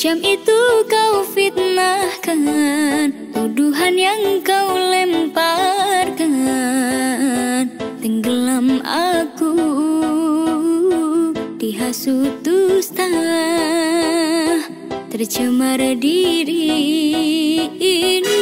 Sekejam itu kau fitnahkan Tuduhan yang kau lemparkan. Tenggelam aku Dihasut dusta Tercemar diri ini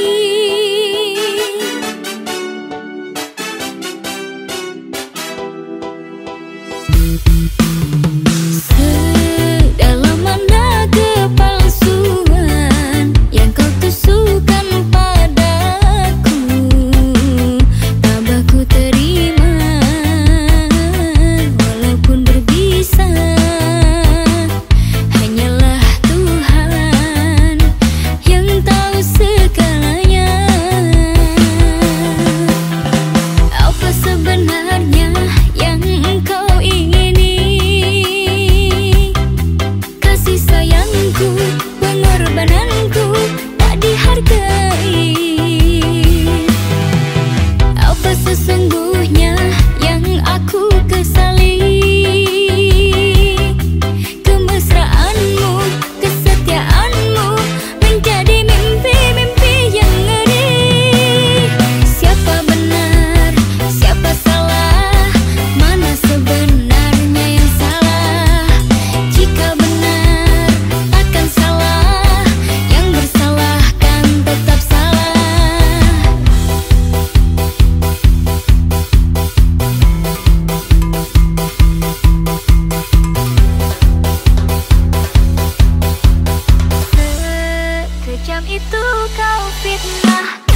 kau fitnah